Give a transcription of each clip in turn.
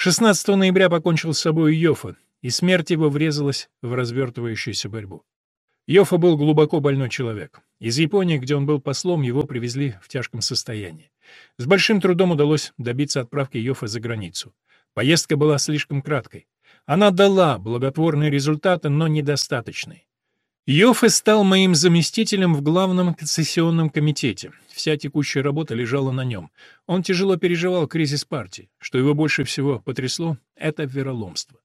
16 ноября покончил с собой Йофа, и смерть его врезалась в развертывающуюся борьбу. Йофа был глубоко больной человек. Из Японии, где он был послом, его привезли в тяжком состоянии. С большим трудом удалось добиться отправки Йофа за границу. Поездка была слишком краткой. Она дала благотворные результаты, но недостаточные. Йоффе стал моим заместителем в главном концессионном комитете. Вся текущая работа лежала на нем. Он тяжело переживал кризис партии. Что его больше всего потрясло — это вероломство.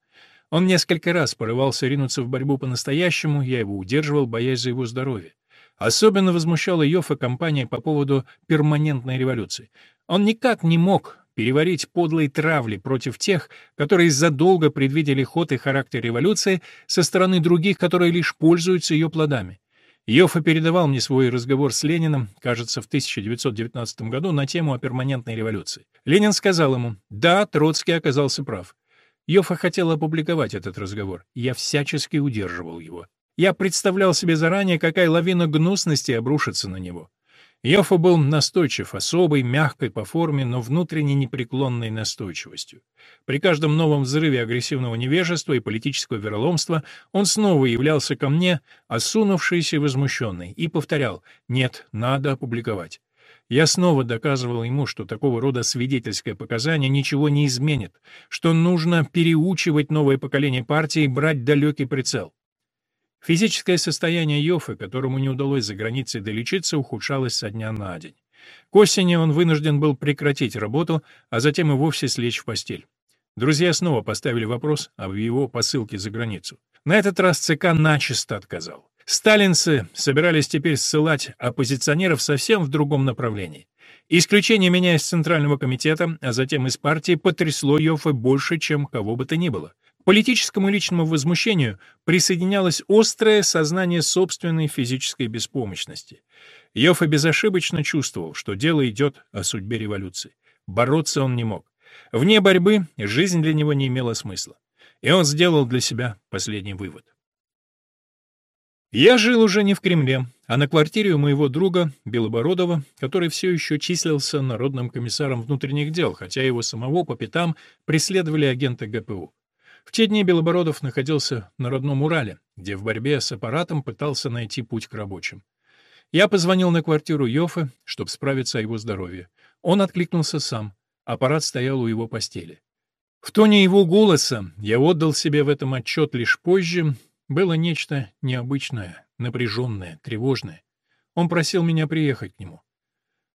Он несколько раз порывался ринуться в борьбу по-настоящему, я его удерживал, боясь за его здоровье. Особенно возмущала Йоффе компания по поводу перманентной революции. Он никак не мог переварить подлые травли против тех, которые задолго предвидели ход и характер революции со стороны других, которые лишь пользуются ее плодами. Йоффе передавал мне свой разговор с Лениным, кажется, в 1919 году, на тему о перманентной революции. Ленин сказал ему, да, Троцкий оказался прав. Йоффе хотел опубликовать этот разговор, я всячески удерживал его. Я представлял себе заранее, какая лавина гнусности обрушится на него. Йоффа был настойчив, особой, мягкой по форме, но внутренне непреклонной настойчивостью. При каждом новом взрыве агрессивного невежества и политического вероломства он снова являлся ко мне, осунувшийся и возмущенный, и повторял «нет, надо опубликовать». Я снова доказывал ему, что такого рода свидетельское показание ничего не изменит, что нужно переучивать новое поколение партии и брать далекий прицел. Физическое состояние Йофы, которому не удалось за границей долечиться, ухудшалось со дня на день. К осени он вынужден был прекратить работу, а затем и вовсе слечь в постель. Друзья снова поставили вопрос об его посылке за границу. На этот раз ЦК начисто отказал. Сталинцы собирались теперь ссылать оппозиционеров совсем в другом направлении. Исключение меня из Центрального комитета, а затем из партии, потрясло Йоффе больше, чем кого бы то ни было политическому личному возмущению присоединялось острое сознание собственной физической беспомощности. Йоффе безошибочно чувствовал, что дело идет о судьбе революции. Бороться он не мог. Вне борьбы жизнь для него не имела смысла. И он сделал для себя последний вывод. Я жил уже не в Кремле, а на квартире у моего друга Белобородова, который все еще числился народным комиссаром внутренних дел, хотя его самого по пятам преследовали агенты ГПУ. В те дни Белобородов находился на родном Урале, где в борьбе с аппаратом пытался найти путь к рабочим. Я позвонил на квартиру Йофы, чтобы справиться о его здоровье. Он откликнулся сам. Аппарат стоял у его постели. В тоне его голоса, я отдал себе в этом отчет лишь позже, было нечто необычное, напряженное, тревожное. Он просил меня приехать к нему.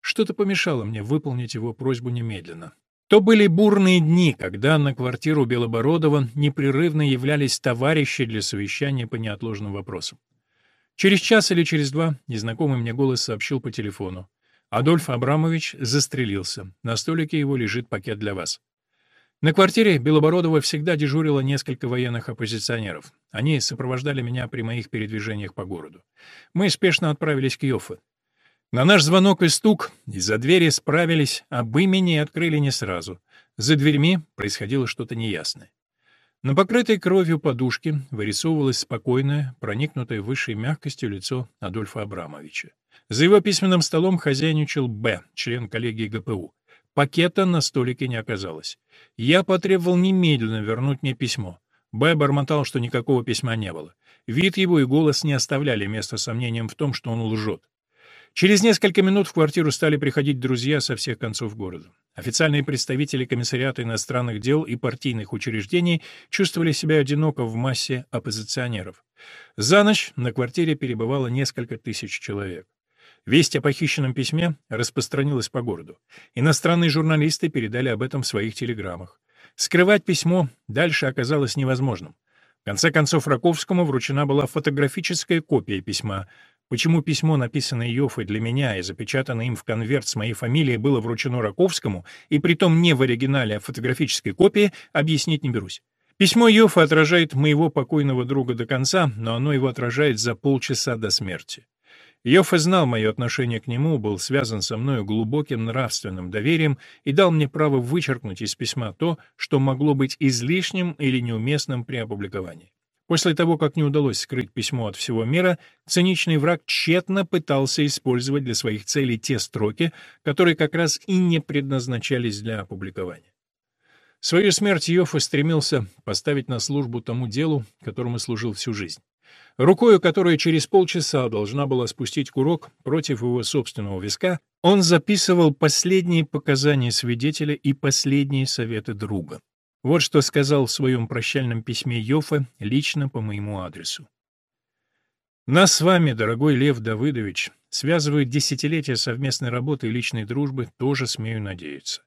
Что-то помешало мне выполнить его просьбу немедленно. То были бурные дни, когда на квартиру Белобородова непрерывно являлись товарищи для совещания по неотложным вопросам. Через час или через два незнакомый мне голос сообщил по телефону. Адольф Абрамович застрелился. На столике его лежит пакет для вас. На квартире Белобородова всегда дежурило несколько военных оппозиционеров. Они сопровождали меня при моих передвижениях по городу. Мы спешно отправились к Йоффе. На наш звонок и стук из-за двери справились, об имени открыли не сразу. За дверьми происходило что-то неясное. На покрытой кровью подушке вырисовывалось спокойное, проникнутое высшей мягкостью лицо Адольфа Абрамовича. За его письменным столом хозяйничал Б, член коллегии ГПУ. Пакета на столике не оказалось. Я потребовал немедленно вернуть мне письмо. Б бормотал, что никакого письма не было. Вид его и голос не оставляли места сомнениям в том, что он лжет. Через несколько минут в квартиру стали приходить друзья со всех концов города. Официальные представители комиссариата иностранных дел и партийных учреждений чувствовали себя одиноко в массе оппозиционеров. За ночь на квартире перебывало несколько тысяч человек. Весть о похищенном письме распространилась по городу. Иностранные журналисты передали об этом в своих телеграммах. Скрывать письмо дальше оказалось невозможным. В конце концов, Раковскому вручена была фотографическая копия письма, Почему письмо, написанное Йоффой для меня и запечатанное им в конверт с моей фамилией, было вручено Раковскому, и притом не в оригинале, а в фотографической копии, объяснить не берусь. Письмо Йоффа отражает моего покойного друга до конца, но оно его отражает за полчаса до смерти. Йоффе знал мое отношение к нему, был связан со мною глубоким нравственным доверием и дал мне право вычеркнуть из письма то, что могло быть излишним или неуместным при опубликовании. После того, как не удалось скрыть письмо от всего мира, циничный враг тщетно пытался использовать для своих целей те строки, которые как раз и не предназначались для опубликования. Свою смерть Йоффе стремился поставить на службу тому делу, которому служил всю жизнь. Рукою, которая через полчаса должна была спустить курок против его собственного виска, он записывал последние показания свидетеля и последние советы друга. Вот что сказал в своем прощальном письме Йоффе лично по моему адресу. «Нас с вами, дорогой Лев Давыдович, связывает десятилетия совместной работы и личной дружбы, тоже смею надеяться.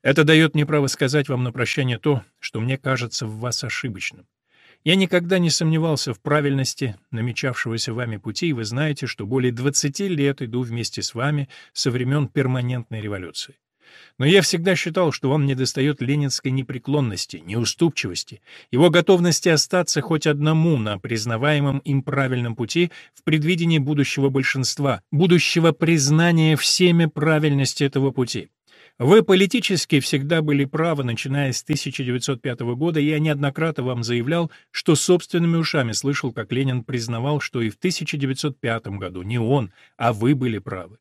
Это дает мне право сказать вам на прощание то, что мне кажется в вас ошибочным. Я никогда не сомневался в правильности намечавшегося вами пути, и вы знаете, что более 20 лет иду вместе с вами со времен перманентной революции. Но я всегда считал, что вам недостает ленинской непреклонности, неуступчивости, его готовности остаться хоть одному на признаваемом им правильном пути в предвидении будущего большинства, будущего признания всеми правильности этого пути. Вы политически всегда были правы, начиная с 1905 года, и я неоднократно вам заявлял, что собственными ушами слышал, как Ленин признавал, что и в 1905 году не он, а вы были правы.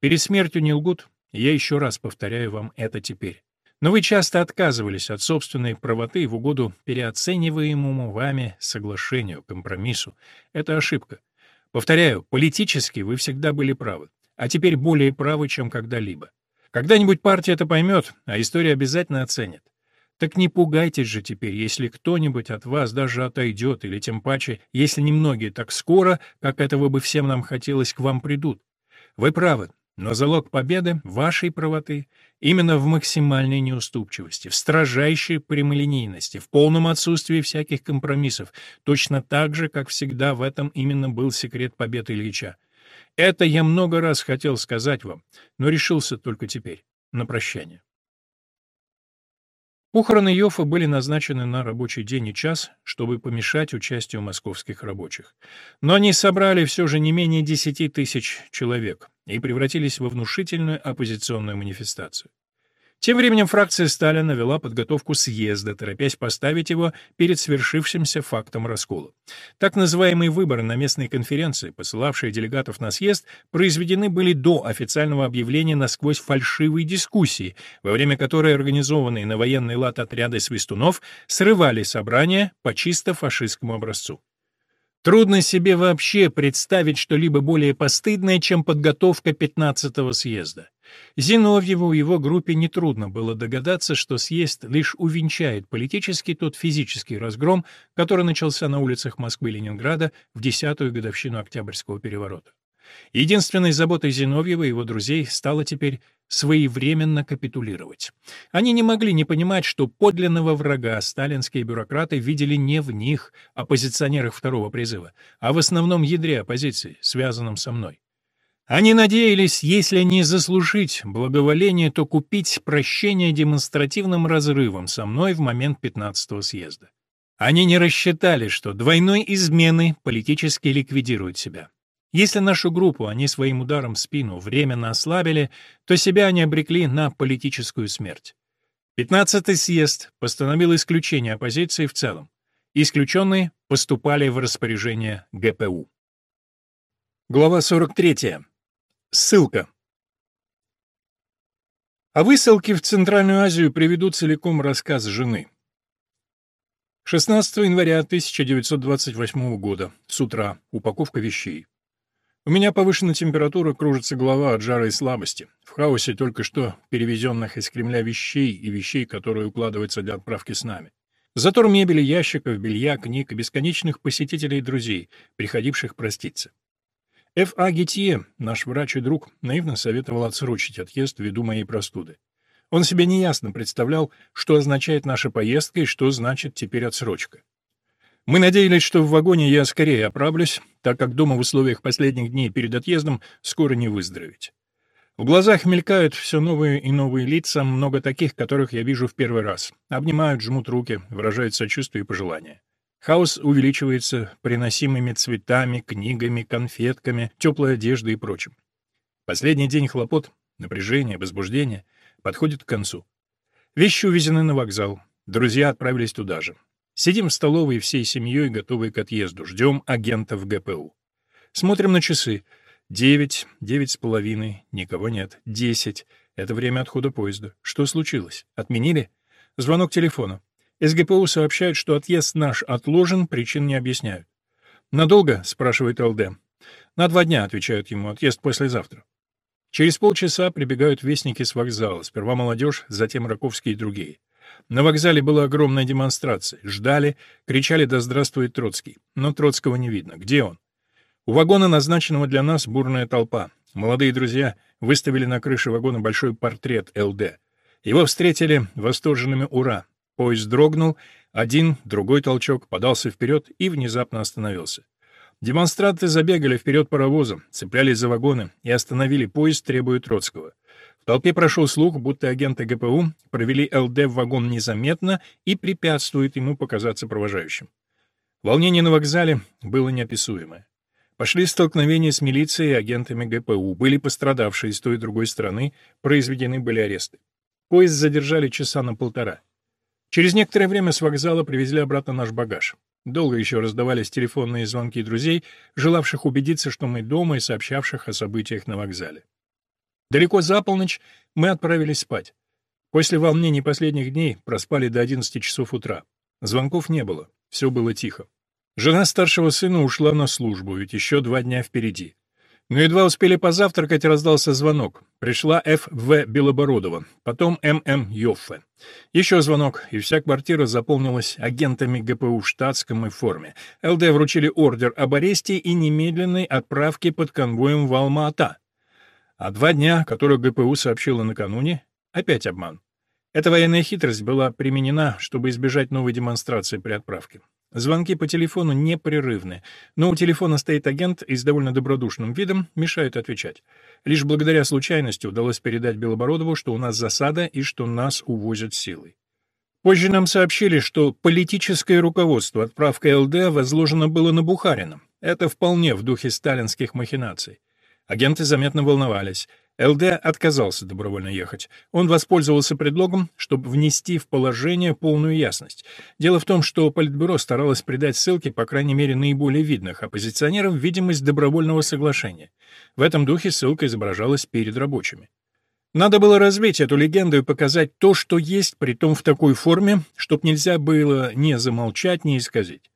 Перед смертью не лгут, я еще раз повторяю вам это теперь. Но вы часто отказывались от собственной правоты в угоду переоцениваемому вами соглашению, компромиссу. Это ошибка. Повторяю, политически вы всегда были правы, а теперь более правы, чем когда-либо. Когда-нибудь партия это поймет, а история обязательно оценит. Так не пугайтесь же теперь, если кто-нибудь от вас даже отойдет, или тем паче, если немногие так скоро, как этого бы всем нам хотелось, к вам придут. Вы правы, но залог победы, вашей правоты, именно в максимальной неуступчивости, в строжайшей прямолинейности, в полном отсутствии всяких компромиссов, точно так же, как всегда в этом именно был секрет победы Ильича. Это я много раз хотел сказать вам, но решился только теперь, на прощание. Похороны Йофа были назначены на рабочий день и час, чтобы помешать участию московских рабочих. Но они собрали все же не менее 10 тысяч человек и превратились во внушительную оппозиционную манифестацию. Тем временем фракция Сталина вела подготовку съезда, торопясь поставить его перед свершившимся фактом раскола. Так называемые выборы на местной конференции, посылавшие делегатов на съезд, произведены были до официального объявления насквозь фальшивой дискуссии, во время которой организованные на военный лад отряды свистунов срывали собрания по чисто фашистскому образцу. Трудно себе вообще представить что-либо более постыдное, чем подготовка 15-го съезда. Зиновьеву и его группе нетрудно было догадаться, что съезд лишь увенчает политический тот физический разгром, который начался на улицах Москвы и Ленинграда в десятую годовщину Октябрьского переворота. Единственной заботой Зиновьева и его друзей стало теперь своевременно капитулировать. Они не могли не понимать, что подлинного врага сталинские бюрократы видели не в них, оппозиционерах второго призыва, а в основном ядре оппозиции, связанном со мной. Они надеялись, если не заслужить благоволение, то купить прощение демонстративным разрывом со мной в момент 15-го съезда. Они не рассчитали, что двойной измены политически ликвидируют себя. Если нашу группу они своим ударом в спину временно ослабили, то себя они обрекли на политическую смерть. 15-й съезд постановил исключение оппозиции в целом. Исключенные поступали в распоряжение ГПУ. Глава 43. Ссылка. О высылке в Центральную Азию приведу целиком рассказ жены. 16 января 1928 года. С утра. Упаковка вещей. У меня повышена температура, кружится голова от жара и слабости. В хаосе только что перевезенных из Кремля вещей и вещей, которые укладываются для отправки с нами. Затор мебели, ящиков, белья, книг и бесконечных посетителей и друзей, приходивших проститься. Ф. А. Гетье, наш врач и друг, наивно советовал отсрочить отъезд ввиду моей простуды. Он себе неясно представлял, что означает наша поездка и что значит теперь отсрочка. Мы надеялись, что в вагоне я скорее оправлюсь, так как дома в условиях последних дней перед отъездом скоро не выздороветь. В глазах мелькают все новые и новые лица, много таких, которых я вижу в первый раз. Обнимают, жмут руки, выражают сочувствие и пожелания. Хаос увеличивается приносимыми цветами, книгами, конфетками, теплой одеждой и прочим. Последний день хлопот, напряжения, возбуждения подходит к концу. Вещи увезены на вокзал. Друзья отправились туда же. Сидим в столовой всей семьей, готовые к отъезду. Ждем агентов ГПУ. Смотрим на часы. Девять, девять с половиной, никого нет. Десять. Это время отхода поезда. Что случилось? Отменили? Звонок телефона. СГПУ сообщают, что отъезд наш отложен, причин не объясняют. «Надолго?» — спрашивает ЛД. «На два дня», — отвечают ему, — «отъезд послезавтра». Через полчаса прибегают вестники с вокзала, сперва молодежь, затем Раковские и другие. На вокзале была огромная демонстрация. Ждали, кричали «Да здравствует Троцкий!» Но Троцкого не видно. Где он? У вагона, назначенного для нас, бурная толпа. Молодые друзья выставили на крыше вагона большой портрет ЛД. Его встретили восторженными «Ура!». Поезд дрогнул, один, другой толчок, подался вперед и внезапно остановился. Демонстранты забегали вперед паровозом, цеплялись за вагоны и остановили поезд, требуя Троцкого. В толпе прошел слух, будто агенты ГПУ провели ЛД в вагон незаметно и препятствуют ему показаться провожающим. Волнение на вокзале было неописуемое. Пошли столкновения с милицией и агентами ГПУ, были пострадавшие с той и другой стороны, произведены были аресты. Поезд задержали часа на полтора. Через некоторое время с вокзала привезли обратно наш багаж. Долго еще раздавались телефонные звонки друзей, желавших убедиться, что мы дома и сообщавших о событиях на вокзале. Далеко за полночь мы отправились спать. После волнений последних дней проспали до 11 часов утра. Звонков не было, все было тихо. Жена старшего сына ушла на службу, ведь еще два дня впереди. Но едва успели позавтракать, раздался звонок. Пришла Ф.В. Белобородова, потом М.М. Йоффе. Еще звонок, и вся квартира заполнилась агентами ГПУ в штатском и форме. ЛД вручили ордер об аресте и немедленной отправке под конвоем в Алма-Ата. А два дня, которые ГПУ сообщила накануне, опять обман. Эта военная хитрость была применена, чтобы избежать новой демонстрации при отправке. Звонки по телефону непрерывны, но у телефона стоит агент и с довольно добродушным видом мешает отвечать. Лишь благодаря случайности удалось передать Белобородову, что у нас засада и что нас увозят силой. Позже нам сообщили, что политическое руководство отправкой ЛД возложено было на Бухарина. Это вполне в духе сталинских махинаций. Агенты заметно волновались. ЛД отказался добровольно ехать. Он воспользовался предлогом, чтобы внести в положение полную ясность. Дело в том, что Политбюро старалось придать ссылке, по крайней мере, наиболее видных оппозиционерам видимость добровольного соглашения. В этом духе ссылка изображалась перед рабочими. Надо было развить эту легенду и показать то, что есть, при том в такой форме, чтоб нельзя было ни замолчать, ни исказить.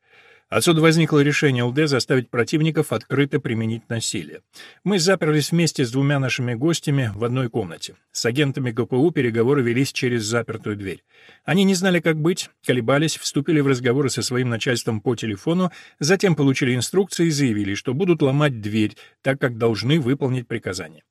Отсюда возникло решение ЛД заставить противников открыто применить насилие. Мы заперлись вместе с двумя нашими гостями в одной комнате. С агентами ГПУ переговоры велись через запертую дверь. Они не знали, как быть, колебались, вступили в разговоры со своим начальством по телефону, затем получили инструкции и заявили, что будут ломать дверь, так как должны выполнить приказание.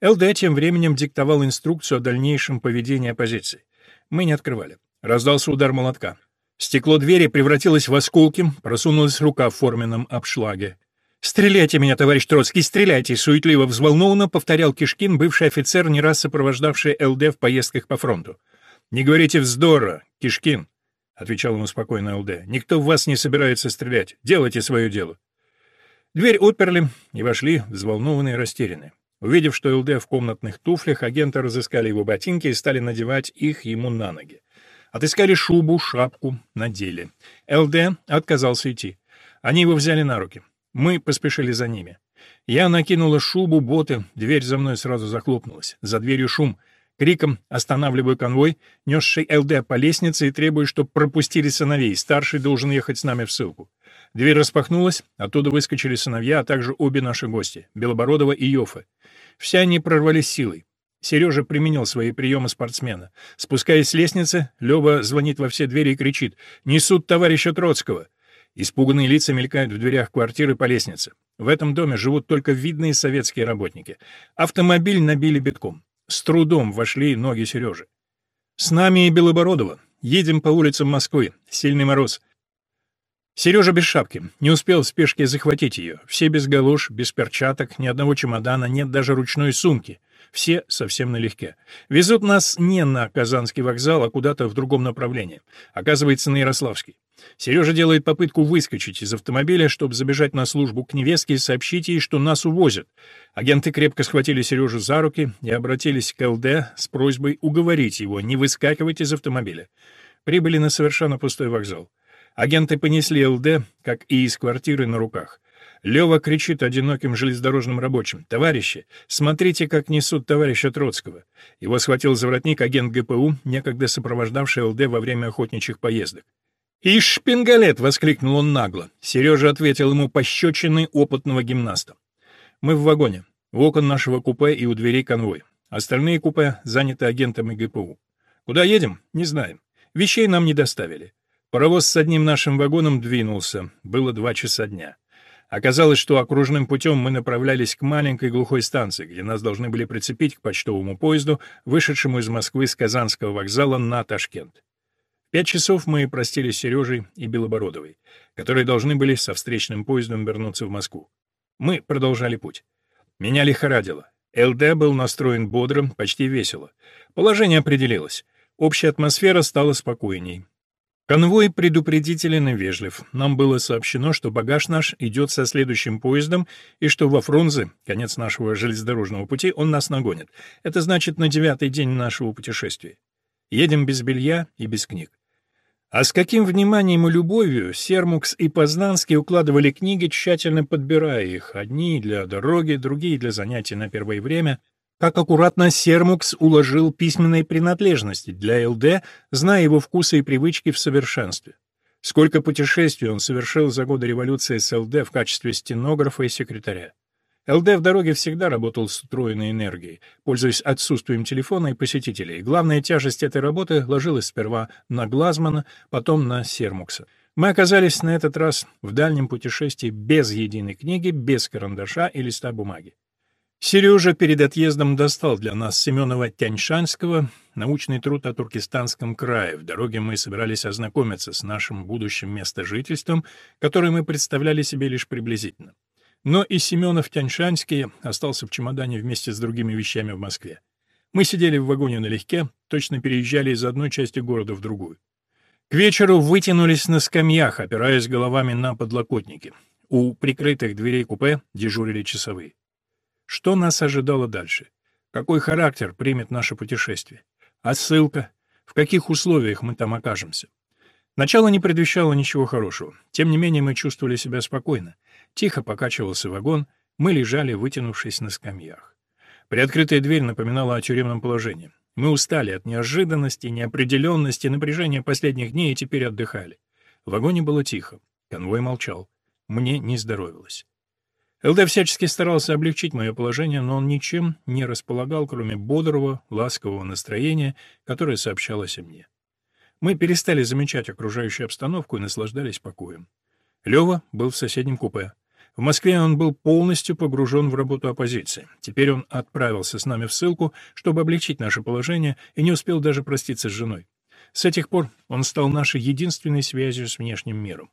ЛД тем временем диктовал инструкцию о дальнейшем поведении оппозиции. Мы не открывали. Раздался удар молотка. Стекло двери превратилось в осколки, просунулась рука в форменном обшлаге. «Стреляйте меня, товарищ Троцкий, стреляйте!» — суетливо взволнованно повторял Кишкин, бывший офицер, не раз сопровождавший ЛД в поездках по фронту. «Не говорите вздора, Кишкин!» — отвечал ему спокойно ЛД. «Никто в вас не собирается стрелять. Делайте свое дело». Дверь отперли и вошли, взволнованные и растерянные. Увидев, что ЛД в комнатных туфлях, агенты разыскали его ботинки и стали надевать их ему на ноги. Отыскали шубу, шапку, надели. ЛД отказался идти. Они его взяли на руки. Мы поспешили за ними. Я накинула шубу, боты, дверь за мной сразу захлопнулась. За дверью шум. Криком останавливаю конвой, несший ЛД по лестнице и требую, чтобы пропустили сыновей. Старший должен ехать с нами в ссылку. Дверь распахнулась, оттуда выскочили сыновья, а также обе наши гости — Белобородова и Йофа. Все они прорвались силой. Сережа применил свои приемы спортсмена. Спускаясь с лестницы, Лёва звонит во все двери и кричит «Несут товарища Троцкого!». Испуганные лица мелькают в дверях квартиры по лестнице. В этом доме живут только видные советские работники. Автомобиль набили битком. С трудом вошли ноги Сережи. «С нами и Белобородова. Едем по улицам Москвы. Сильный мороз. Сережа без шапки. Не успел в спешке захватить ее. Все без галош, без перчаток, ни одного чемодана, нет даже ручной сумки. Все совсем налегке. Везут нас не на Казанский вокзал, а куда-то в другом направлении. Оказывается, на Ярославский. Сережа делает попытку выскочить из автомобиля, чтобы забежать на службу к невестке и сообщить ей, что нас увозят. Агенты крепко схватили Сережу за руки и обратились к ЛД с просьбой уговорить его не выскакивать из автомобиля. Прибыли на совершенно пустой вокзал. Агенты понесли ЛД, как и из квартиры, на руках. Лева кричит одиноким железнодорожным рабочим. «Товарищи, смотрите, как несут товарища Троцкого!» Его схватил за воротник агент ГПУ, некогда сопровождавший ЛД во время охотничьих поездок. «Ишь, шпингалет!» — воскликнул он нагло. Сережа ответил ему пощечиной опытного гимнаста. «Мы в вагоне. У окон нашего купе и у дверей конвой. Остальные купе заняты агентами ГПУ. Куда едем? Не знаем. Вещей нам не доставили. Паровоз с одним нашим вагоном двинулся. Было два часа дня. Оказалось, что окружным путем мы направлялись к маленькой глухой станции, где нас должны были прицепить к почтовому поезду, вышедшему из Москвы с Казанского вокзала на Ташкент. В пять часов мы простились с Сережей и Белобородовой, которые должны были со встречным поездом вернуться в Москву. Мы продолжали путь. Меня лихорадило. ЛД был настроен бодро, почти весело. Положение определилось. Общая атмосфера стала спокойней. Конвой предупредителен и вежлив. Нам было сообщено, что багаж наш идет со следующим поездом и что во Фрунзе, конец нашего железнодорожного пути, он нас нагонит. Это значит на девятый день нашего путешествия. Едем без белья и без книг. А с каким вниманием и любовью Сермукс и Познанский укладывали книги, тщательно подбирая их, одни для дороги, другие для занятий на первое время — как аккуратно Сермукс уложил письменные принадлежности для ЛД, зная его вкусы и привычки в совершенстве. Сколько путешествий он совершил за годы революции с ЛД в качестве стенографа и секретаря. ЛД в дороге всегда работал с утроенной энергией, пользуясь отсутствием телефона и посетителей. Главная тяжесть этой работы ложилась сперва на Глазмана, потом на Сермукса. Мы оказались на этот раз в дальнем путешествии без единой книги, без карандаша и листа бумаги. Сережа перед отъездом достал для нас Семенова-Тяньшанского научный труд о Туркестанском крае. В дороге мы собирались ознакомиться с нашим будущим местожительством, которое мы представляли себе лишь приблизительно. Но и Семенов-Тяньшанский остался в чемодане вместе с другими вещами в Москве. Мы сидели в вагоне налегке, точно переезжали из одной части города в другую. К вечеру вытянулись на скамьях, опираясь головами на подлокотники. У прикрытых дверей купе дежурили часовые. Что нас ожидало дальше? Какой характер примет наше путешествие? А ссылка? В каких условиях мы там окажемся? Начало не предвещало ничего хорошего. Тем не менее, мы чувствовали себя спокойно. Тихо покачивался вагон, мы лежали, вытянувшись на скамьях. Приоткрытая дверь напоминала о тюремном положении. Мы устали от неожиданности, неопределенности, напряжения последних дней и теперь отдыхали. В вагоне было тихо. Конвой молчал. Мне не здоровилось. ЛД всячески старался облегчить мое положение, но он ничем не располагал, кроме бодрого, ласкового настроения, которое сообщалось и мне. Мы перестали замечать окружающую обстановку и наслаждались покоем. Лева был в соседнем купе. В Москве он был полностью погружен в работу оппозиции. Теперь он отправился с нами в ссылку, чтобы облегчить наше положение, и не успел даже проститься с женой. С этих пор он стал нашей единственной связью с внешним миром.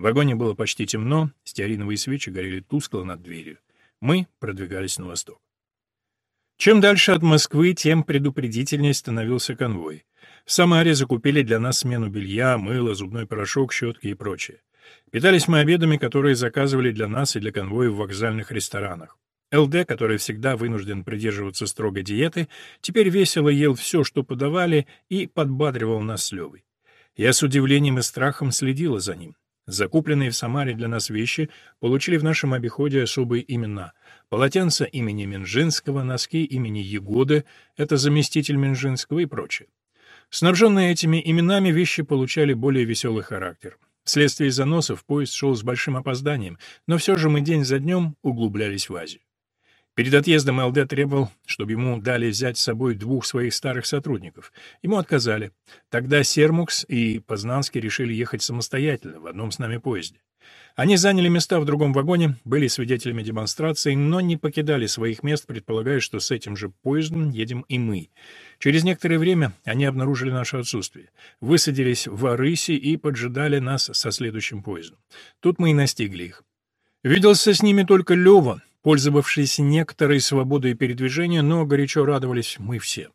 В вагоне было почти темно, стеариновые свечи горели тускло над дверью. Мы продвигались на восток. Чем дальше от Москвы, тем предупредительнее становился конвой. В Самаре закупили для нас смену белья, мыло, зубной порошок, щетки и прочее. Питались мы обедами, которые заказывали для нас и для конвоя в вокзальных ресторанах. ЛД, который всегда вынужден придерживаться строгой диеты, теперь весело ел все, что подавали, и подбадривал нас с Левой. Я с удивлением и страхом следила за ним. Закупленные в Самаре для нас вещи получили в нашем обиходе особые имена. Полотенца имени Минжинского, носки имени Егоды, это заместитель Минжинского и прочее. Снабженные этими именами вещи получали более веселый характер. Вследствие заносов поезд шел с большим опозданием, но все же мы день за днем углублялись в Азию. Перед отъездом ЛД требовал, чтобы ему дали взять с собой двух своих старых сотрудников. Ему отказали. Тогда Сермукс и Познанский решили ехать самостоятельно в одном с нами поезде. Они заняли места в другом вагоне, были свидетелями демонстрации, но не покидали своих мест, предполагая, что с этим же поездом едем и мы. Через некоторое время они обнаружили наше отсутствие, высадились в Арысе и поджидали нас со следующим поездом. Тут мы и настигли их. Виделся с ними только Лёва, пользовавшись некоторой свободой передвижения, но горячо радовались мы все.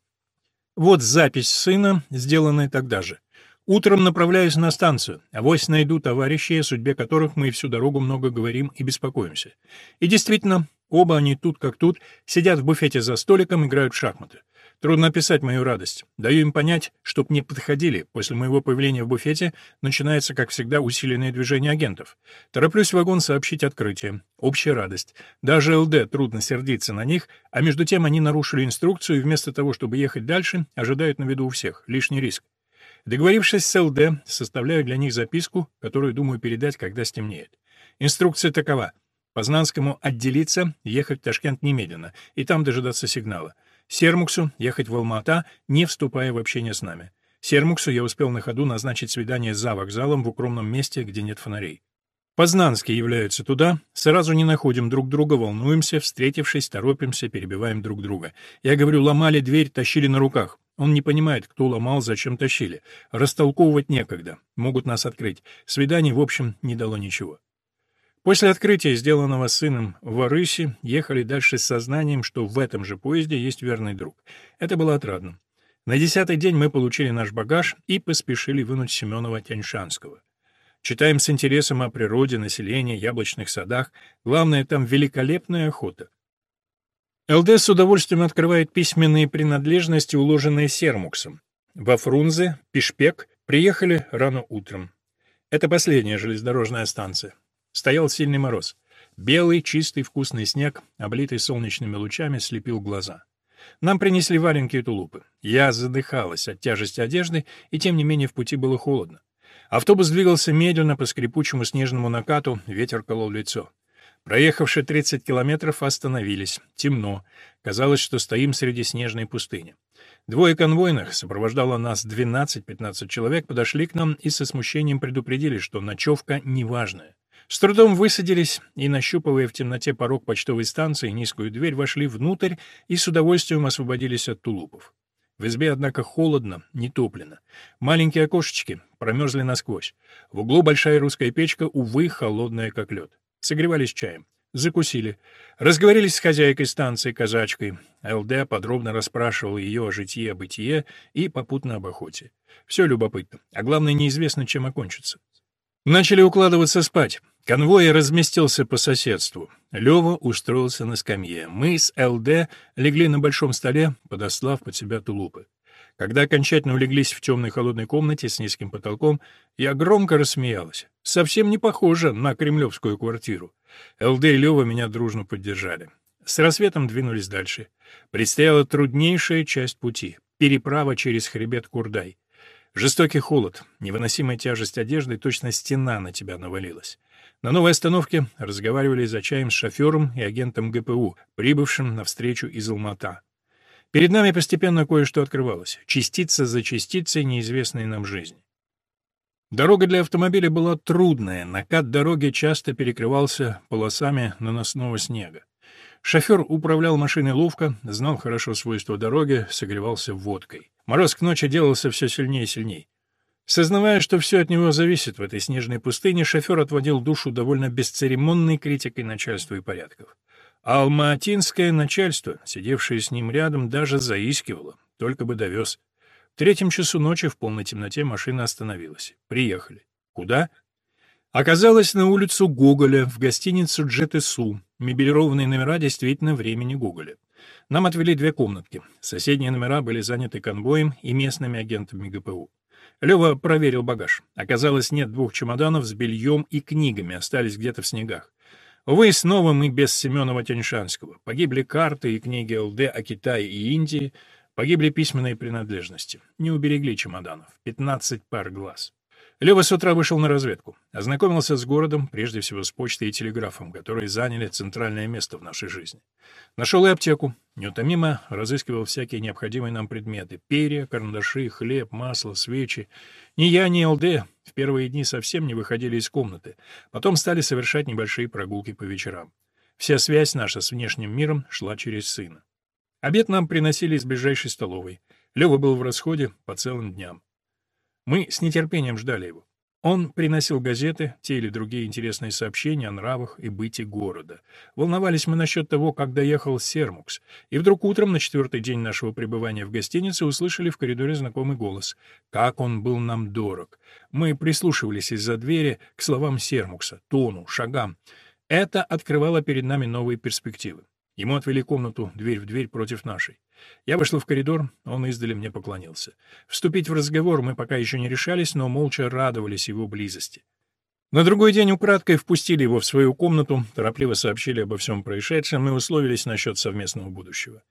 Вот запись сына, сделанная тогда же. Утром направляюсь на станцию, а вось найду товарищей, о судьбе которых мы всю дорогу много говорим и беспокоимся. И действительно, оба они тут как тут, сидят в буфете за столиком, играют в шахматы. Трудно описать мою радость. Даю им понять, чтоб не подходили. После моего появления в буфете начинается, как всегда, усиленное движение агентов. Тороплюсь в вагон сообщить открытие. Общая радость. Даже ЛД трудно сердиться на них, а между тем они нарушили инструкцию и вместо того, чтобы ехать дальше, ожидают на виду у всех. Лишний риск. Договорившись с ЛД, составляю для них записку, которую думаю передать, когда стемнеет. Инструкция такова. Познанскому отделиться, ехать в Ташкент немедленно, и там дожидаться сигнала. Сермуксу ехать в Алмата, не вступая в общение с нами. Сермуксу я успел на ходу назначить свидание за вокзалом в укромном месте, где нет фонарей. Познанские являются туда, сразу не находим друг друга, волнуемся, встретившись, торопимся, перебиваем друг друга. Я говорю, ломали дверь, тащили на руках. Он не понимает, кто ломал, зачем тащили. Растолковывать некогда. Могут нас открыть. Свидание, в общем, не дало ничего. После открытия, сделанного сыном в Арысе, ехали дальше с сознанием, что в этом же поезде есть верный друг. Это было отрадно. На десятый день мы получили наш багаж и поспешили вынуть Семенова Тяньшанского. Читаем с интересом о природе, населении, яблочных садах. Главное, там великолепная охота. ЛД с удовольствием открывает письменные принадлежности, уложенные Сермуксом. Во Фрунзе, Пешпек приехали рано утром. Это последняя железнодорожная станция. Стоял сильный мороз. Белый, чистый, вкусный снег, облитый солнечными лучами, слепил глаза. Нам принесли валенки и тулупы. Я задыхалась от тяжести одежды, и тем не менее в пути было холодно. Автобус двигался медленно по скрипучему снежному накату, ветер колол лицо. Проехавши 30 километров, остановились. Темно. Казалось, что стоим среди снежной пустыни. Двое конвойных, сопровождало нас 12-15 человек, подошли к нам и со смущением предупредили, что ночевка неважная. С трудом высадились и, нащупывая в темноте порог почтовой станции, низкую дверь, вошли внутрь и с удовольствием освободились от тулупов. В избе, однако, холодно, не топлено. Маленькие окошечки промерзли насквозь. В углу большая русская печка, увы, холодная, как лед. Согревались чаем. Закусили. Разговорились с хозяйкой станции, казачкой. ЛД подробно расспрашивал ее о житье, о бытие и попутно об охоте. Все любопытно, а главное, неизвестно, чем окончится. Начали укладываться спать. Конвой разместился по соседству. Лёва устроился на скамье. Мы с ЛД легли на большом столе, подослав под себя тулупы. Когда окончательно улеглись в темной холодной комнате с низким потолком, я громко рассмеялась. Совсем не похоже на кремлевскую квартиру. ЛД и Лёва меня дружно поддержали. С рассветом двинулись дальше. Предстояла труднейшая часть пути — переправа через хребет Курдай. Жестокий холод, невыносимая тяжесть одежды, точно стена на тебя навалилась. На новой остановке разговаривали за чаем с шофером и агентом ГПУ, прибывшим на встречу из Алмата. Перед нами постепенно кое-что открывалось, частица за частицей неизвестной нам жизни. Дорога для автомобиля была трудная, накат дороги часто перекрывался полосами наносного снега. Шофер управлял машиной ловко, знал хорошо свойства дороги, согревался водкой. Мороз к ночи делался все сильнее и сильнее. Сознавая, что все от него зависит в этой снежной пустыне, шофер отводил душу довольно бесцеремонной критикой начальства и порядков. А алматинское начальство, сидевшее с ним рядом, даже заискивало, только бы довез. В третьем часу ночи в полной темноте машина остановилась. Приехали. Куда? Оказалось, на улицу Гоголя, в гостиницу «Джетесу». Мебелированные номера действительно времени Гоголя. Нам отвели две комнатки. Соседние номера были заняты конвоем и местными агентами ГПУ. Лёва проверил багаж. Оказалось, нет двух чемоданов с бельем и книгами, остались где-то в снегах. Увы, снова мы без Семенова-Тяньшанского. Погибли карты и книги ЛД о Китае и Индии, погибли письменные принадлежности. Не уберегли чемоданов. 15 пар глаз. Лева с утра вышел на разведку. Ознакомился с городом, прежде всего с почтой и телеграфом, которые заняли центральное место в нашей жизни. Нашел и аптеку. Неутомимо разыскивал всякие необходимые нам предметы. Перья, карандаши, хлеб, масло, свечи. Ни я, ни ЛД в первые дни совсем не выходили из комнаты. Потом стали совершать небольшие прогулки по вечерам. Вся связь наша с внешним миром шла через сына. Обед нам приносили из ближайшей столовой. Лева был в расходе по целым дням. Мы с нетерпением ждали его. Он приносил газеты, те или другие интересные сообщения о нравах и быте города. Волновались мы насчет того, как доехал Сермукс. И вдруг утром, на четвертый день нашего пребывания в гостинице, услышали в коридоре знакомый голос. Как он был нам дорог! Мы прислушивались из-за двери к словам Сермукса, тону, шагам. Это открывало перед нами новые перспективы. Ему отвели комнату, дверь в дверь против нашей. Я вышел в коридор, он издали мне поклонился. Вступить в разговор мы пока еще не решались, но молча радовались его близости. На другой день украдкой впустили его в свою комнату, торопливо сообщили обо всем происшедшем и условились насчет совместного будущего.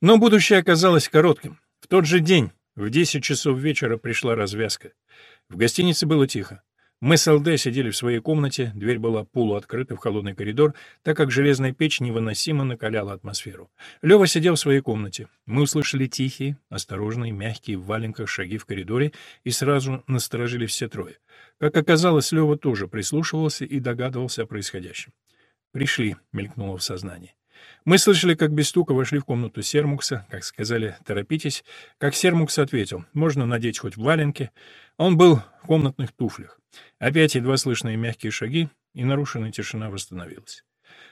Но будущее оказалось коротким. В тот же день, в 10 часов вечера, пришла развязка. В гостинице было тихо. Мы с ЛД сидели в своей комнате, дверь была полуоткрыта в холодный коридор, так как железная печь невыносимо накаляла атмосферу. Лёва сидел в своей комнате. Мы услышали тихие, осторожные, мягкие в валенках шаги в коридоре и сразу насторожили все трое. Как оказалось, Лёва тоже прислушивался и догадывался о происходящем. «Пришли», — мелькнуло в сознании. Мы слышали, как без стука вошли в комнату Сермукса, как сказали «торопитесь», как Сермукс ответил «можно надеть хоть валенки». Он был в комнатных туфлях. Опять едва слышные мягкие шаги, и нарушенная тишина восстановилась.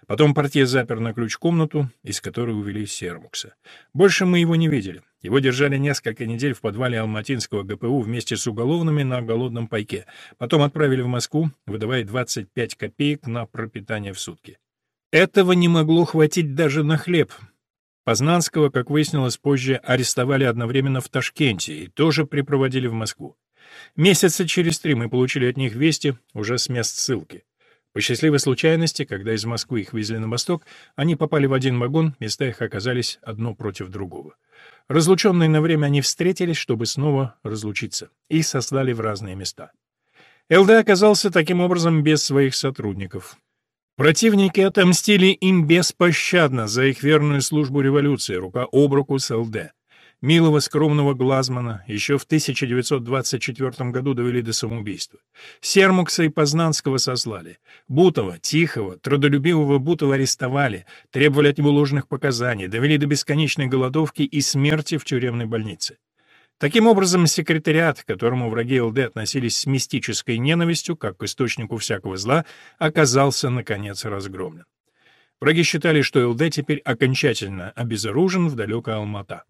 Потом портье запер на ключ комнату, из которой увели Сермукса. Больше мы его не видели. Его держали несколько недель в подвале Алматинского ГПУ вместе с уголовными на голодном пайке. Потом отправили в Москву, выдавая 25 копеек на пропитание в сутки. Этого не могло хватить даже на хлеб. Познанского, как выяснилось позже, арестовали одновременно в Ташкенте и тоже припроводили в Москву. Месяца через три мы получили от них вести уже с мест ссылки. По счастливой случайности, когда из Москвы их везли на восток, они попали в один вагон, места их оказались одно против другого. Разлученные на время они встретились, чтобы снова разлучиться, и сослали в разные места. ЛД оказался таким образом без своих сотрудников. Противники отомстили им беспощадно за их верную службу революции, рука об руку с ЛД. Милого скромного Глазмана еще в 1924 году довели до самоубийства. Сермукса и Познанского сослали. Бутова, тихого, трудолюбивого Бутова арестовали, требовали от него ложных показаний, довели до бесконечной голодовки и смерти в тюремной больнице. Таким образом, секретариат, к которому враги ЛД относились с мистической ненавистью, как к источнику всякого зла, оказался, наконец, разгромлен. Враги считали, что ЛД теперь окончательно обезоружен в далекой Алмата.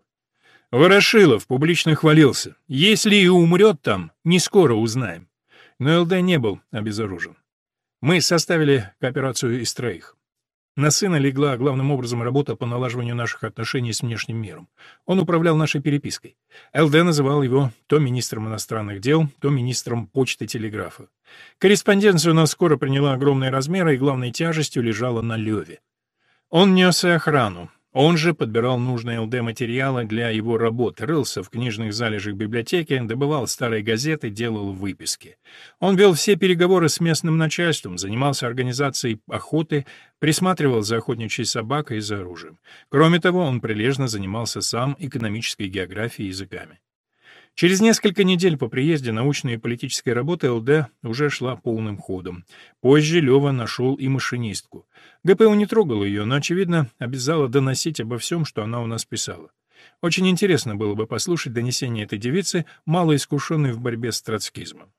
Ворошилов публично хвалился. Если и умрет там, не скоро узнаем. Но ЛД не был обезоружен. Мы составили кооперацию из троих. На сына легла главным образом работа по налаживанию наших отношений с внешним миром. Он управлял нашей перепиской. ЛД называл его то министром иностранных дел, то министром почты и телеграфа. Корреспонденция у нас скоро приняла огромные размеры и главной тяжестью лежала на Леве. Он нес и охрану, он же подбирал нужные ЛД-материалы для его работ, рылся в книжных залежах библиотеки, добывал старые газеты, делал выписки. Он вел все переговоры с местным начальством, занимался организацией охоты, присматривал за охотничьей собакой и за оружием. Кроме того, он прилежно занимался сам экономической географией и языками. Через несколько недель по приезде научная и политическая работа ЛД уже шла полным ходом. Позже Лева нашел и машинистку. ГПУ не трогал ее, но, очевидно, обязала доносить обо всем, что она у нас писала. Очень интересно было бы послушать донесение этой девицы, малоискушенной в борьбе с троцкизмом.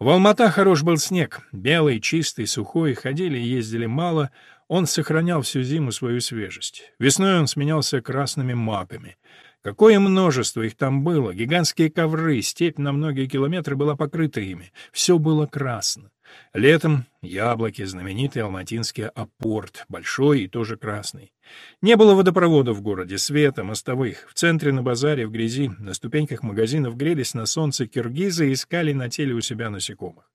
В Алмата хорош был снег, белый, чистый, сухой, ходили и ездили мало, он сохранял всю зиму свою свежесть. Весной он сменялся красными маками — Какое множество их там было! Гигантские ковры, степь на многие километры была покрыта ими. Все было красно. Летом яблоки, знаменитый алматинский апорт, большой и тоже красный. Не было водопровода в городе, света, мостовых. В центре на базаре, в грязи, на ступеньках магазинов грелись на солнце киргизы и искали на теле у себя насекомых.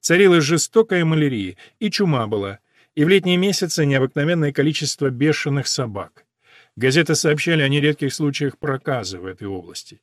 Царила жестокая малярия, и чума была, и в летние месяцы необыкновенное количество бешеных собак. Газеты сообщали о нередких случаях проказа в этой области.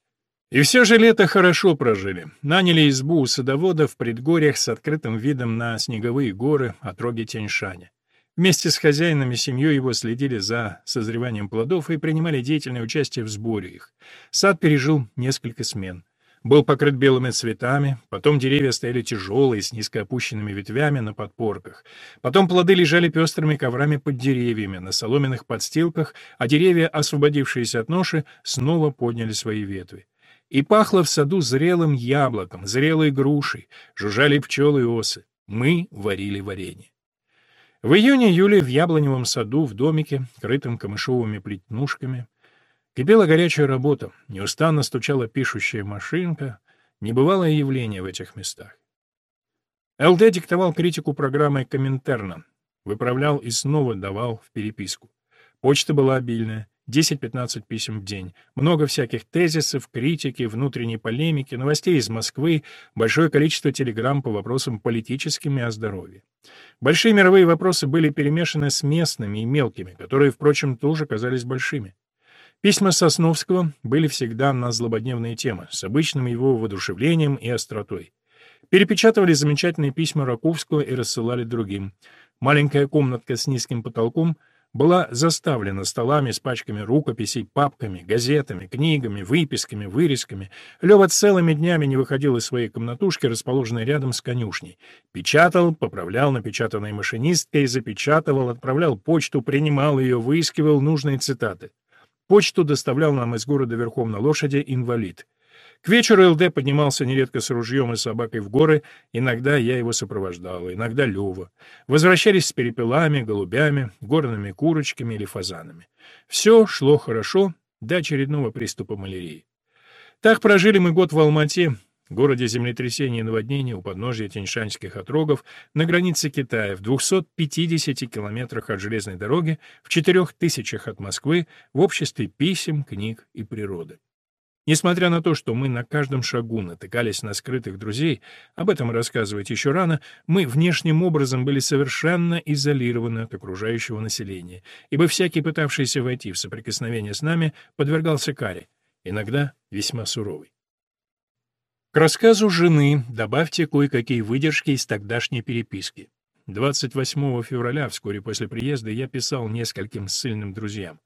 И все же лето хорошо прожили. Наняли избу у садовода в предгорьях с открытым видом на снеговые горы отроги Тяньшаня. Вместе с хозяином и семьей его следили за созреванием плодов и принимали деятельное участие в сборе их. Сад пережил несколько смен был покрыт белыми цветами, потом деревья стояли тяжелые, с низко опущенными ветвями на подпорках, потом плоды лежали пестрыми коврами под деревьями, на соломенных подстилках, а деревья, освободившиеся от ноши, снова подняли свои ветви. И пахло в саду зрелым яблоком, зрелой грушей, жужжали пчелы и осы. Мы варили варенье. В июне-июле в яблоневом саду в домике, крытым камышовыми плетнушками, Кипела горячая работа, неустанно стучала пишущая машинка, небывалое явление в этих местах. ЛД диктовал критику программы Коминтерна, выправлял и снова давал в переписку. Почта была обильная. 10-15 писем в день, много всяких тезисов, критики, внутренней полемики, новостей из Москвы, большое количество телеграмм по вопросам политическим и о здоровье. Большие мировые вопросы были перемешаны с местными и мелкими, которые, впрочем, тоже казались большими. Письма Сосновского были всегда на злободневные темы, с обычным его воодушевлением и остротой. Перепечатывали замечательные письма Раковского и рассылали другим. Маленькая комнатка с низким потолком — была заставлена столами с пачками рукописей, папками, газетами, книгами, выписками, вырезками. Лёва целыми днями не выходил из своей комнатушки, расположенной рядом с конюшней. Печатал, поправлял напечатанной машинисткой, запечатывал, отправлял почту, принимал ее, выискивал нужные цитаты. Почту доставлял нам из города верхом на лошади инвалид. К вечеру ЛД поднимался нередко с ружьем и собакой в горы, иногда я его сопровождал, иногда Лёва. Возвращались с перепелами, голубями, горными курочками или фазанами. Все шло хорошо до очередного приступа малярии. Так прожили мы год в Алмате, городе землетрясения и наводнения у подножия Тяньшанских отрогов, на границе Китая, в 250 километрах от железной дороги, в 4000 от Москвы, в обществе писем, книг и природы. Несмотря на то, что мы на каждом шагу натыкались на скрытых друзей, об этом рассказывать еще рано, мы внешним образом были совершенно изолированы от окружающего населения, ибо всякий, пытавшийся войти в соприкосновение с нами, подвергался каре, иногда весьма суровой. К рассказу жены добавьте кое-какие выдержки из тогдашней переписки. 28 февраля, вскоре после приезда, я писал нескольким ссыльным друзьям.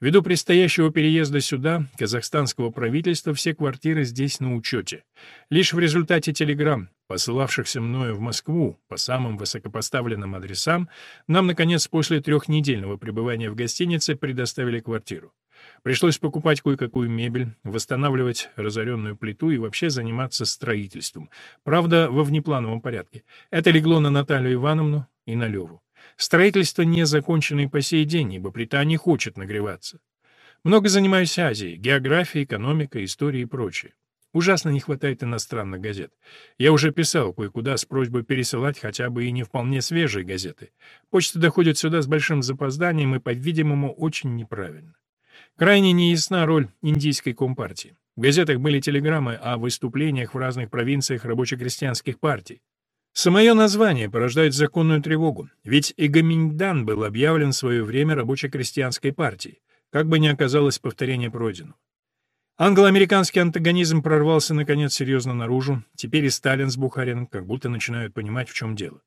Ввиду предстоящего переезда сюда, казахстанского правительства, все квартиры здесь на учете. Лишь в результате телеграмм, посылавшихся мною в Москву по самым высокопоставленным адресам, нам, наконец, после трехнедельного пребывания в гостинице предоставили квартиру. Пришлось покупать кое-какую мебель, восстанавливать разоренную плиту и вообще заниматься строительством. Правда, во внеплановом порядке. Это легло на Наталью Ивановну и на Леву. Строительство не закончено и по сей день, ибо плита не хочет нагреваться. Много занимаюсь Азией, географией, экономикой, историей и прочее. Ужасно не хватает иностранных газет. Я уже писал кое-куда с просьбой пересылать хотя бы и не вполне свежие газеты. Почта доходит сюда с большим запозданием и, по-видимому, очень неправильно. Крайне неясна роль индийской компартии. В газетах были телеграммы о выступлениях в разных провинциях рабоче-крестьянских партий. Самое название порождает законную тревогу, ведь Игаминьдан был объявлен в свое время рабоче-крестьянской партией, как бы ни оказалось повторение пройденного. Англо-американский антагонизм прорвался, наконец, серьезно наружу, теперь и Сталин с Бухарином как будто начинают понимать, в чем дело.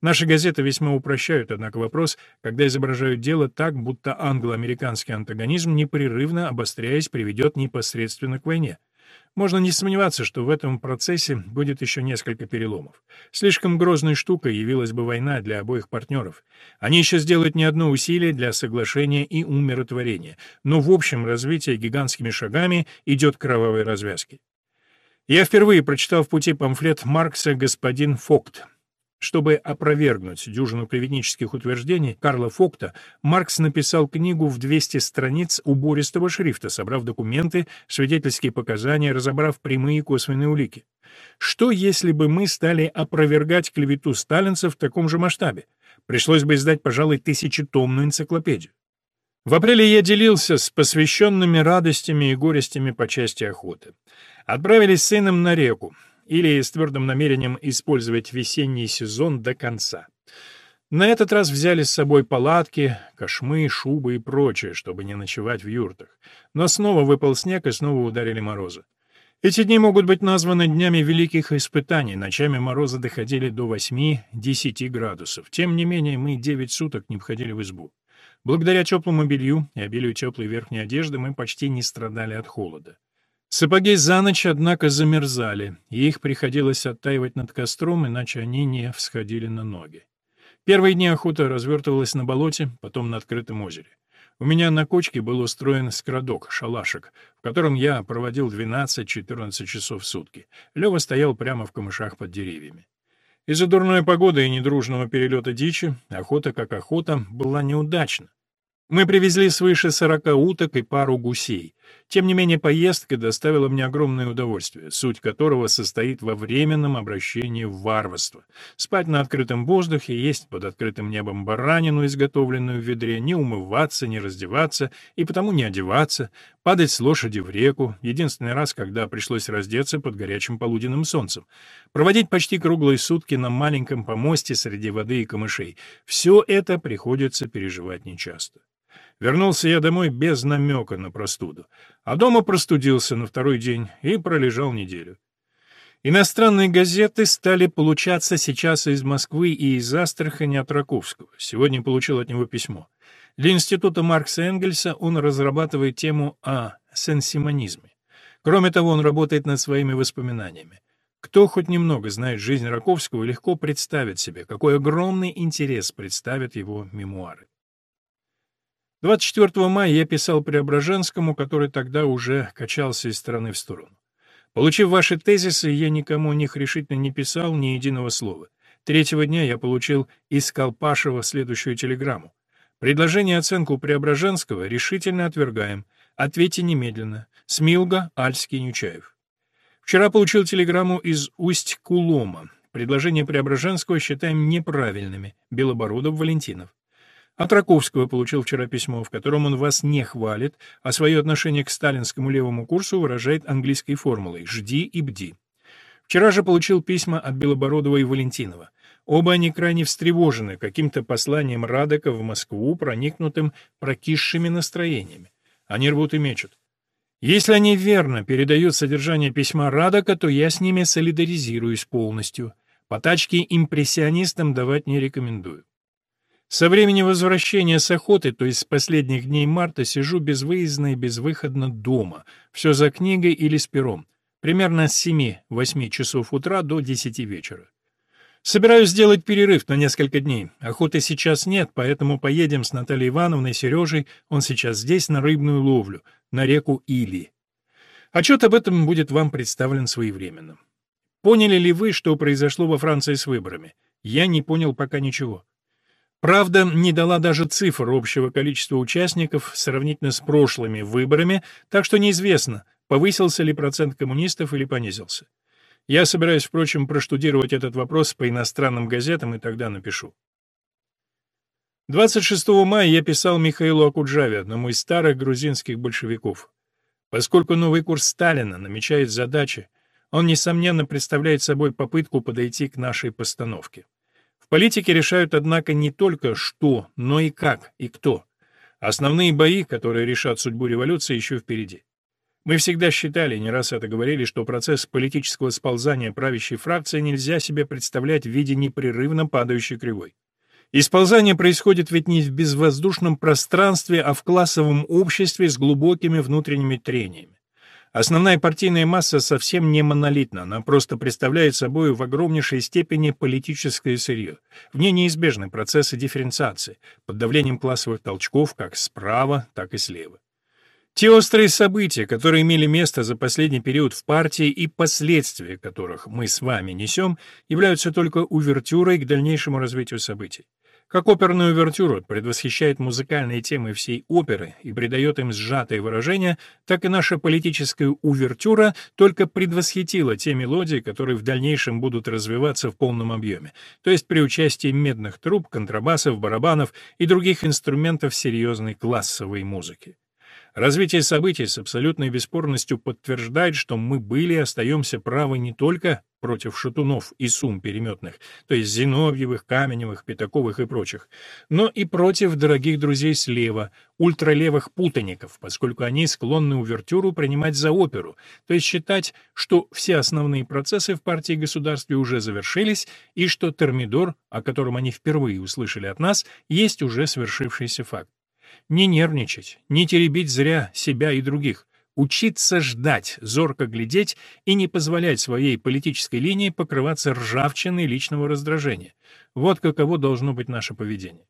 Наши газеты весьма упрощают, однако, вопрос, когда изображают дело так, будто англо-американский антагонизм, непрерывно обостряясь, приведет непосредственно к войне. Можно не сомневаться, что в этом процессе будет еще несколько переломов. Слишком грозной штукой явилась бы война для обоих партнеров. Они еще сделают не одно усилие для соглашения и умиротворения, но в общем развитие гигантскими шагами идет к кровавой развязке. Я впервые прочитал в пути памфлет Маркса «Господин Фокт», чтобы опровергнуть дюжину клеветнических утверждений Карла Фокта, Маркс написал книгу в 200 страниц убористого шрифта, собрав документы, свидетельские показания, разобрав прямые и косвенные улики. Что, если бы мы стали опровергать клевету сталинцев в таком же масштабе? Пришлось бы издать, пожалуй, тысячетомную энциклопедию. В апреле я делился с посвященными радостями и горестями по части охоты. Отправились с сыном на реку или с твердым намерением использовать весенний сезон до конца. На этот раз взяли с собой палатки, кошмы, шубы и прочее, чтобы не ночевать в юртах. Но снова выпал снег и снова ударили морозы. Эти дни могут быть названы днями великих испытаний. Ночами морозы доходили до 8-10 градусов. Тем не менее, мы 9 суток не входили в избу. Благодаря теплому белью и обилию теплой верхней одежды мы почти не страдали от холода. Сапоги за ночь, однако, замерзали, и их приходилось оттаивать над костром, иначе они не всходили на ноги. Первые дни охота развертывалась на болоте, потом на открытом озере. У меня на кочке был устроен скрадок, шалашик, в котором я проводил 12-14 часов в сутки. Лёва стоял прямо в камышах под деревьями. Из-за дурной погоды и недружного перелета дичи охота как охота была неудачна. Мы привезли свыше 40 уток и пару гусей — Тем не менее, поездка доставила мне огромное удовольствие, суть которого состоит во временном обращении в варварство. Спать на открытом воздухе, есть под открытым небом баранину, изготовленную в ведре, не умываться, не раздеваться и потому не одеваться, падать с лошади в реку, единственный раз, когда пришлось раздеться под горячим полуденным солнцем, проводить почти круглые сутки на маленьком помосте среди воды и камышей. Все это приходится переживать нечасто. Вернулся я домой без намека на простуду, а дома простудился на второй день и пролежал неделю. Иностранные газеты стали получаться сейчас из Москвы и из Астрахани от Раковского. Сегодня получил от него письмо. Для Института Маркса Энгельса он разрабатывает тему о сенсимонизме. Кроме того, он работает над своими воспоминаниями. Кто хоть немного знает жизнь Раковского, легко представит себе, какой огромный интерес представят его мемуары. 24 мая я писал Преображенскому, который тогда уже качался из стороны в сторону. Получив ваши тезисы, я никому о них решительно не писал ни единого слова. Третьего дня я получил из Колпашева следующую телеграмму. Предложение оценку Преображенского решительно отвергаем. Ответьте немедленно. Смилга, Альский, Нечаев. Вчера получил телеграмму из Усть-Кулома. Предложение Преображенского считаем неправильными. Белобородов, Валентинов. От Раковского получил вчера письмо, в котором он вас не хвалит, а свое отношение к сталинскому левому курсу выражает английской формулой «жди и бди». Вчера же получил письма от Белобородова и Валентинова. Оба они крайне встревожены каким-то посланием Радека в Москву, проникнутым прокисшими настроениями. Они рвут и мечут. Если они верно передают содержание письма Радока, то я с ними солидаризируюсь полностью. Потачки импрессионистам давать не рекомендую. Со времени возвращения с охоты, то есть с последних дней марта, сижу безвыездно и безвыходно дома, все за книгой или с пером, примерно с 7-8 часов утра до 10 вечера. Собираюсь сделать перерыв на несколько дней. Охоты сейчас нет, поэтому поедем с Натальей Ивановной, Сережей, он сейчас здесь, на рыбную ловлю, на реку Или. Отчет об этом будет вам представлен своевременно. Поняли ли вы, что произошло во Франции с выборами? Я не понял пока ничего. Правда, не дала даже цифр общего количества участников сравнительно с прошлыми выборами, так что неизвестно, повысился ли процент коммунистов или понизился. Я собираюсь, впрочем, проштудировать этот вопрос по иностранным газетам и тогда напишу. 26 мая я писал Михаилу Акуджаве, одному из старых грузинских большевиков. Поскольку новый курс Сталина намечает задачи, он, несомненно, представляет собой попытку подойти к нашей постановке. Политики решают, однако, не только что, но и как и кто. Основные бои, которые решат судьбу революции, еще впереди. Мы всегда считали, не раз это говорили, что процесс политического сползания правящей фракции нельзя себе представлять в виде непрерывно падающей кривой. И сползание происходит ведь не в безвоздушном пространстве, а в классовом обществе с глубокими внутренними трениями. Основная партийная масса совсем не монолитна, она просто представляет собой в огромнейшей степени политическое сырье. В ней неизбежны процессы дифференциации, под давлением классовых толчков как справа, так и слева. Те острые события, которые имели место за последний период в партии и последствия которых мы с вами несем, являются только увертюрой к дальнейшему развитию событий. Как оперную увертюру предвосхищает музыкальные темы всей оперы и придает им сжатые выражения, так и наша политическая увертюра только предвосхитила те мелодии, которые в дальнейшем будут развиваться в полном объеме, то есть при участии медных труб, контрабасов, барабанов и других инструментов серьезной классовой музыки. Развитие событий с абсолютной бесспорностью подтверждает, что мы были и остаемся правы не только против шатунов и сум переметных, то есть Зиновьевых, Каменевых, Пятаковых и прочих, но и против дорогих друзей слева, ультралевых путаников, поскольку они склонны увертюру принимать за оперу, то есть считать, что все основные процессы в партии и государстве уже завершились и что термидор, о котором они впервые услышали от нас, есть уже свершившийся факт. Не нервничать, не теребить зря себя и других, учиться ждать, зорко глядеть и не позволять своей политической линии покрываться ржавчиной личного раздражения. Вот каково должно быть наше поведение.